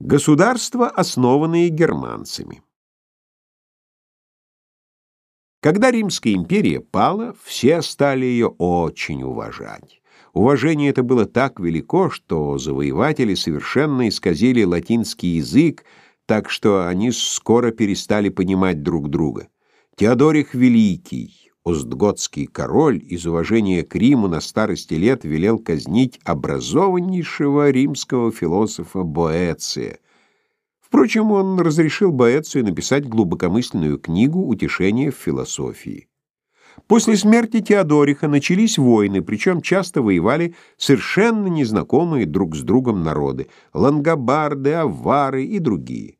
Государства, основанные германцами. Когда Римская империя пала, все стали ее очень уважать. Уважение это было так велико, что завоеватели совершенно исказили латинский язык, так что они скоро перестали понимать друг друга. Теодорих Великий, Остготский король из уважения к Риму на старости лет велел казнить образованнейшего римского философа Боэция. Впрочем, он разрешил Боэцию написать глубокомысленную книгу «Утешение в философии». После смерти Теодориха начались войны, причем часто воевали совершенно незнакомые друг с другом народы — лангобарды, авары и другие.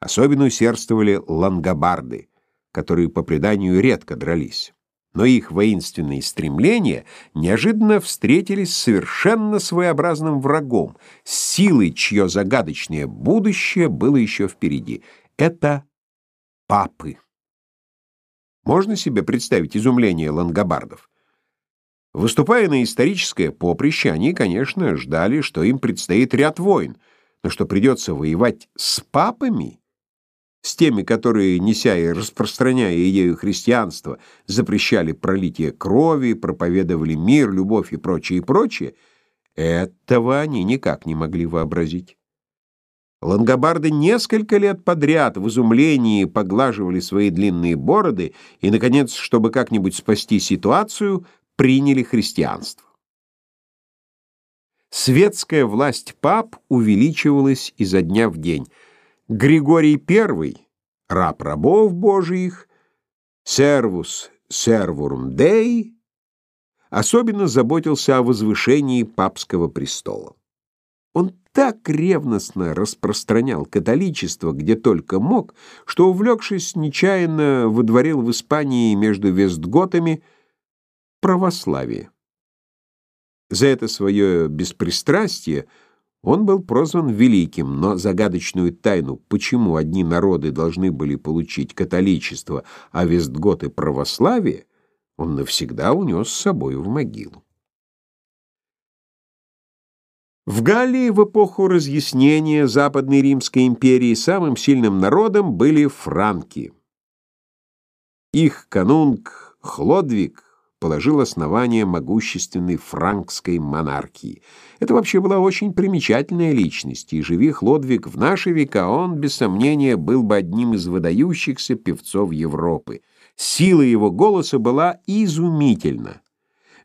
Особенно усердствовали лангобарды — которые по преданию редко дрались. Но их воинственные стремления неожиданно встретились с совершенно своеобразным врагом, с силой, чье загадочное будущее было еще впереди. Это папы. Можно себе представить изумление лангобардов? Выступая на историческое поприще, они, конечно, ждали, что им предстоит ряд войн, но что придется воевать с папами — с теми, которые, неся и распространяя ею христианство, запрещали пролитие крови, проповедовали мир, любовь и прочее, и прочее, этого они никак не могли вообразить. Лангобарды несколько лет подряд в изумлении поглаживали свои длинные бороды и, наконец, чтобы как-нибудь спасти ситуацию, приняли христианство. Светская власть пап увеличивалась изо дня в день — Григорий I, раб рабов Божиих, сервус сервурум Dei, особенно заботился о возвышении папского престола. Он так ревностно распространял католичество, где только мог, что, увлекшись, нечаянно выдворил в Испании между вестготами православие. За это свое беспристрастие – он был прозван великим, но загадочную тайну, почему одни народы должны были получить католичество, а вестготы — православие, он навсегда унес с собой в могилу. В Галлии в эпоху разъяснения Западной Римской империи самым сильным народом были франки. Их канунг Хлодвиг положил основание могущественной франкской монархии. Это вообще была очень примечательная личность, и живи Хлодвиг в наши века, он, без сомнения, был бы одним из выдающихся певцов Европы. Сила его голоса была изумительна.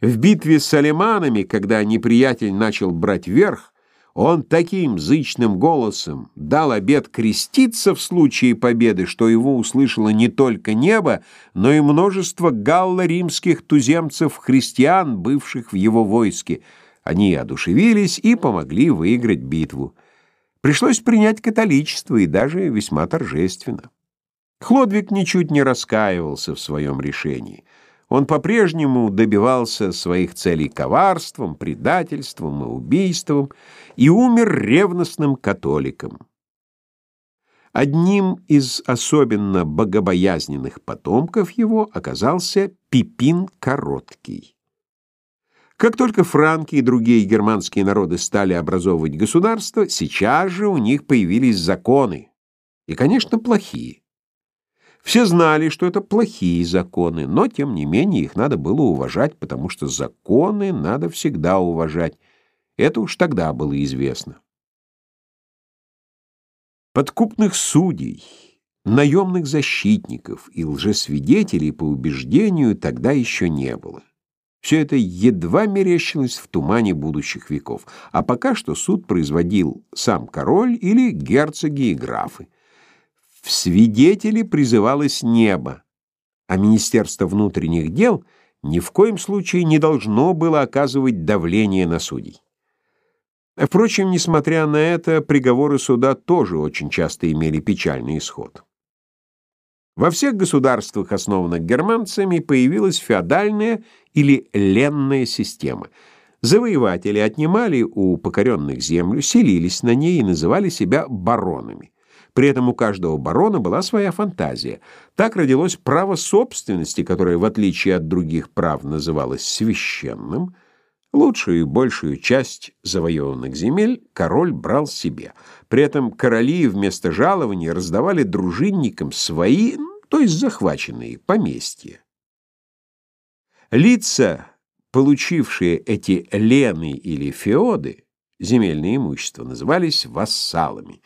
В битве с алеманами, когда неприятель начал брать верх, он таким зычным голосом дал обет креститься в случае победы, что его услышало не только небо, но и множество галло-римских туземцев-христиан, бывших в его войске. Они одушевились и помогли выиграть битву. Пришлось принять католичество и даже весьма торжественно. Хлодвиг ничуть не раскаивался в своем решении. Он по-прежнему добивался своих целей коварством, предательством и убийством и умер ревностным католиком. Одним из особенно богобоязненных потомков его оказался Пипин Короткий. Как только франки и другие германские народы стали образовывать государство, сейчас же у них появились законы, и, конечно, плохие. Все знали, что это плохие законы, но, тем не менее, их надо было уважать, потому что законы надо всегда уважать. Это уж тогда было известно. Подкупных судей, наемных защитников и лжесвидетелей по убеждению тогда еще не было. Все это едва мерещилось в тумане будущих веков, а пока что суд производил сам король или герцоги и графы. В свидетели призывалось небо, а Министерство внутренних дел ни в коем случае не должно было оказывать давление на судей. Впрочем, несмотря на это, приговоры суда тоже очень часто имели печальный исход. Во всех государствах, основанных германцами, появилась феодальная или ленная система. Завоеватели отнимали у покоренных землю, селились на ней и называли себя баронами. При этом у каждого барона была своя фантазия. Так родилось право собственности, которое, в отличие от других прав, называлось священным. Лучшую и большую часть завоеванных земель король брал себе. При этом короли вместо жалований раздавали дружинникам свои, то есть захваченные, поместья. Лица, получившие эти лены или феоды, земельное имущество, назывались вассалами.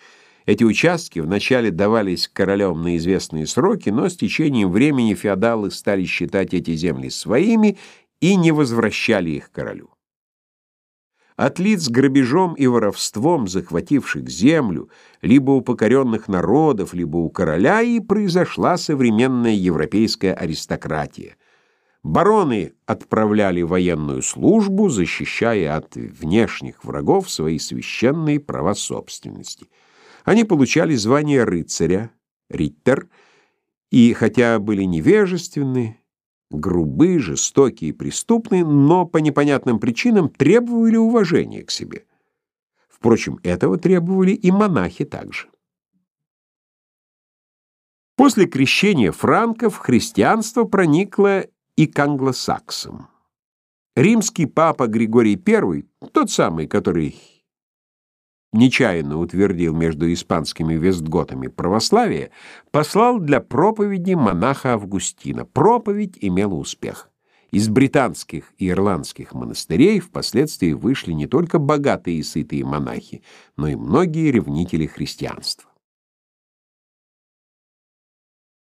Эти участки вначале давались королям на известные сроки, но с течением времени феодалы стали считать эти земли своими и не возвращали их королю. От лиц грабежом и воровством, захвативших землю, либо у покоренных народов, либо у короля, и произошла современная европейская аристократия. Бароны отправляли военную службу, защищая от внешних врагов свои священные права собственности. Они получали звание рыцаря, риттер, и хотя были невежественны, грубы, жестокие и преступные, но по непонятным причинам требовали уважения к себе. Впрочем, этого требовали и монахи также. После крещения франков христианство проникло и к англосаксам. Римский папа Григорий I, тот самый, который нечаянно утвердил между испанскими вестготами православие, послал для проповеди монаха Августина. Проповедь имела успех. Из британских и ирландских монастырей впоследствии вышли не только богатые и сытые монахи, но и многие ревнители христианства.